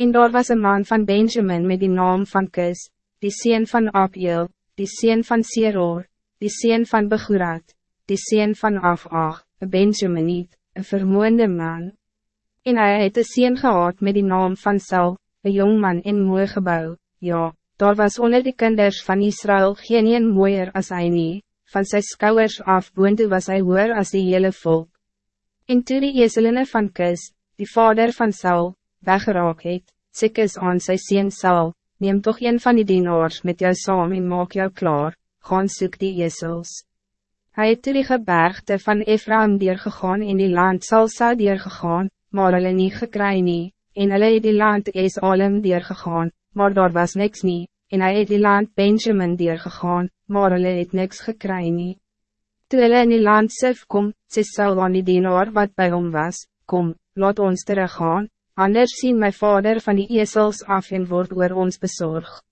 En daar was een man van Benjamin met die naam van Kis, die sien van Abiel, die sien van Seror, die sien van Begurat, die sien van Afag, een Benjaminiet, een vermoeende man. En hij het een sien gehad met die naam van Saul, een jongman in mooi gebouw, ja, daar was onder de kinders van Israël geen een mooier als hij niet, van zijn schouwers af boonde was hij hoor als die hele volk. En toe die ezeline van Kis, die vader van Saul, weggeraak het, sê Kis aan sy sien Saul, neem toch een van die dienaars met jou saam en maak jou klaar, gaan soek die ezels. Hij het toe die gebergte van Ephraim deurgegaan en die land Salsa deurgegaan, maar hulle nie gekry nie, en hulle het die land Esalem deurgegaan, maar daar was niks nie, en hy het die land Benjamin deurgegaan, maar hulle het niks gekry nie. Toe hulle in die land Sif kom, sê Saul aan die dienaar wat bij hom was, kom, laat ons teruggaan, anders zien mijn vader van die ezels af en word oor ons bezorg.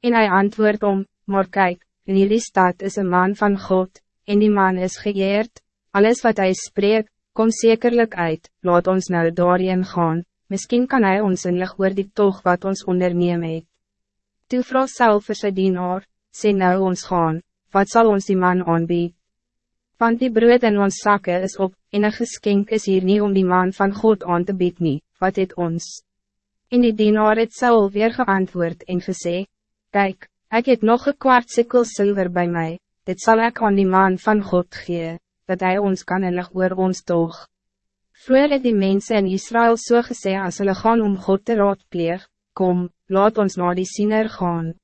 En hij antwoordt om, maar kijk, in die stad is een man van God, en die man is geëerd, alles wat hij spreekt, kom zekerlijk uit, laat ons nou daarin gaan, misschien kan hij ons inlig oor die toch wat ons onderneem het. Toe vraag Saul vir sy dienaar, sê nou ons gaan, wat zal ons die man aanbied? Want die brood in ons zakken is op, en een geskenk is hier niet om die man van God aan te bied nie, wat het ons? In die dienaar het Saul weer geantwoord en gesê, Kijk, ik het nog een kwart sikkel zilver bij mij, dit zal ik aan die man van God gee, dat hij ons kan inlig oor ons toch. Vroeger het die mensen in Israël so gesê as hulle gaan om God te raadpleeg, kom, laat ons naar die siener gaan.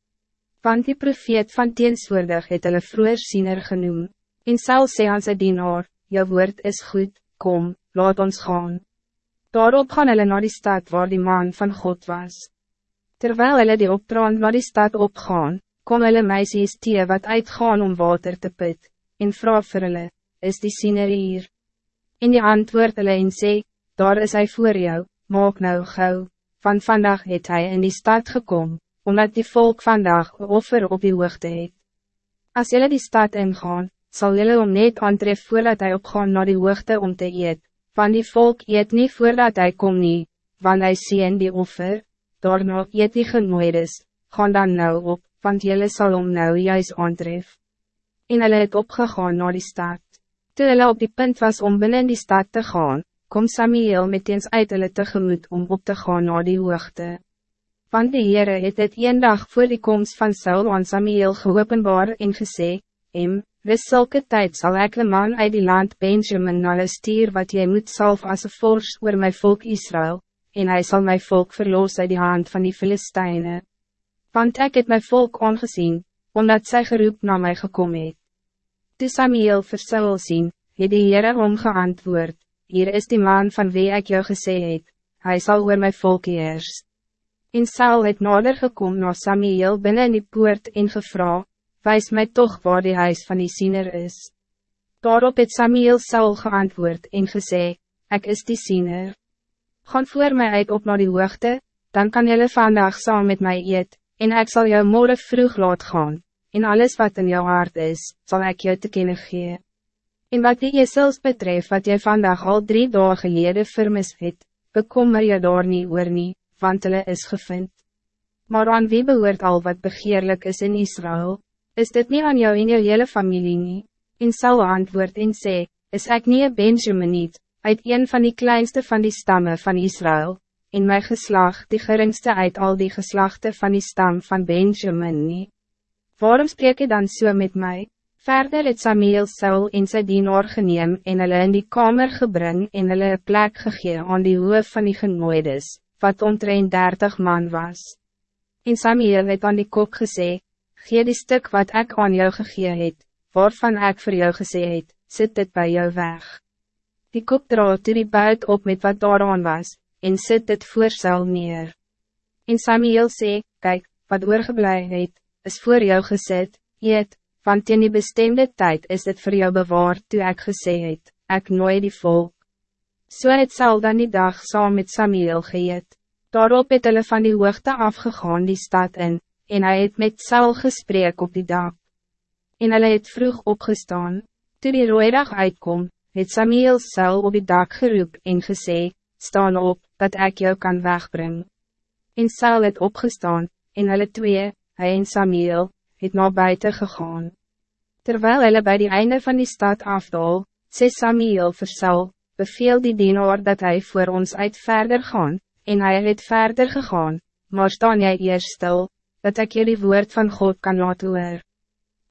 Want die profeet van teenswoordig het hulle vroeger siener genoem, en Saul sê aan sy dienaar, jou woord is goed, kom, laat ons gaan. Daarop gaan hulle naar die stad waar die man van God was. Terwijl hulle die optrand naar die stad opgaan, kom hulle meisjes tee wat uitgaan om water te put, en vraag vir hulle, is die siener hier? En die antwoord hulle en sê, daar is hij voor jou, maak nou gauw van vandaag het hij in die stad gekomen, omdat die volk vandaag een offer op die hoogte het. Als jullie die stad ingaan, zal jullie om net aantref voordat hij opgaan naar die hoogte om te eet, van die volk eet niet voordat hij komt niet, want hij zien die offer, daarna eet die genoedes, gaan dan nou op, want jullie zal om nou juist aantref. En hulle het opgegaan naar die stad. Toen hulle op die punt was om binnen die stad te gaan, kom Samuel meteens uit hulle tegemoet om op te gaan naar die hoogte. Want die Heere het het een dag voor die komst van Saul aan Samuel geopenbaar en gesê, Em, wis zulke tijd zal ek de man uit die land Benjamin na hulle stier wat jy moet salf as een fors oor my volk Israël, en hij zal my volk verloos uit die hand van die Philistijnen. Want ik het my volk aangezien, omdat zij geroep naar mij gekomen het. Toe Samuel vir Saul sien, het die Heere omgeantwoord, hier is die man van wie ik jou gesê het, hy sal oor my volk heers. En Saul het nader gekom na Samuel binnen in die poort en gevra, wijs mij toch waar die huis van die siener is. Daarop het Samuel Saul geantwoord en gesê, ik is die siener. Gaan voor mij uit op naar die hoogte, dan kan jullie vandaag saam met mij eet, en ik zal jou morgen vroeg laat gaan, en alles wat in jou hart is, zal ik jou te kennen geven. En wat die jesels betreft wat jy vandaag al drie dagen geleden vermis het, bekommer je daar niet oor nie, want hulle is gevind. Maar aan wie behoort al wat begeerlijk is in Israël? Is dit niet aan jou en jou hele familie nie? En Saul antwoord en sê, is ek nie een Benjamin niet, uit een van die kleinste van die stammen van Israël, en mijn geslacht die geringste uit al die geslachten van die stam van Benjamin nie? Waarom spreek je dan so met mij? Verder het Samuel Saul in sy dienaar geneem en hulle in die kamer gebring en hulle een plek gegee aan die hoof van die genooides, wat omtrent 30 man was. En Samuel het aan die kok gesê, gee die stuk wat ik aan jou gegee het, waarvan ik voor jou gesê het, sit dit bij jou weg. Die kok draad toe die buit op met wat daaraan was, en sit dit voor Saul neer. En Samuel sê, kijk, wat oorgeblij het, is voor jou gezet, eet, want in die bestemde tijd is het voor jou bewaard toe ek gesê het, ek nooi die volk. So het Saul dan die dag saam met Samuel geëet. Daarop het hulle van die hoogte afgegaan die stad in, en hij het met Saul gesprek op die dak. En hulle het vroeg opgestaan, toe die rooidag uitkom, het Samuel Saul op die dak geroep en gesê, staan op, dat ik jou kan wegbrengen. En Saul het opgestaan, en hulle twee, hy en Samuel, het na buiten gegaan. Terwijl hulle bij die einde van die stad afdal, sê Samuel vir Saul, beveel die dienaar dat hij voor ons uit verder gaan, en hij het verder gegaan, maar staan jij eerst stil, dat ik jullie woord van God kan laten hoor.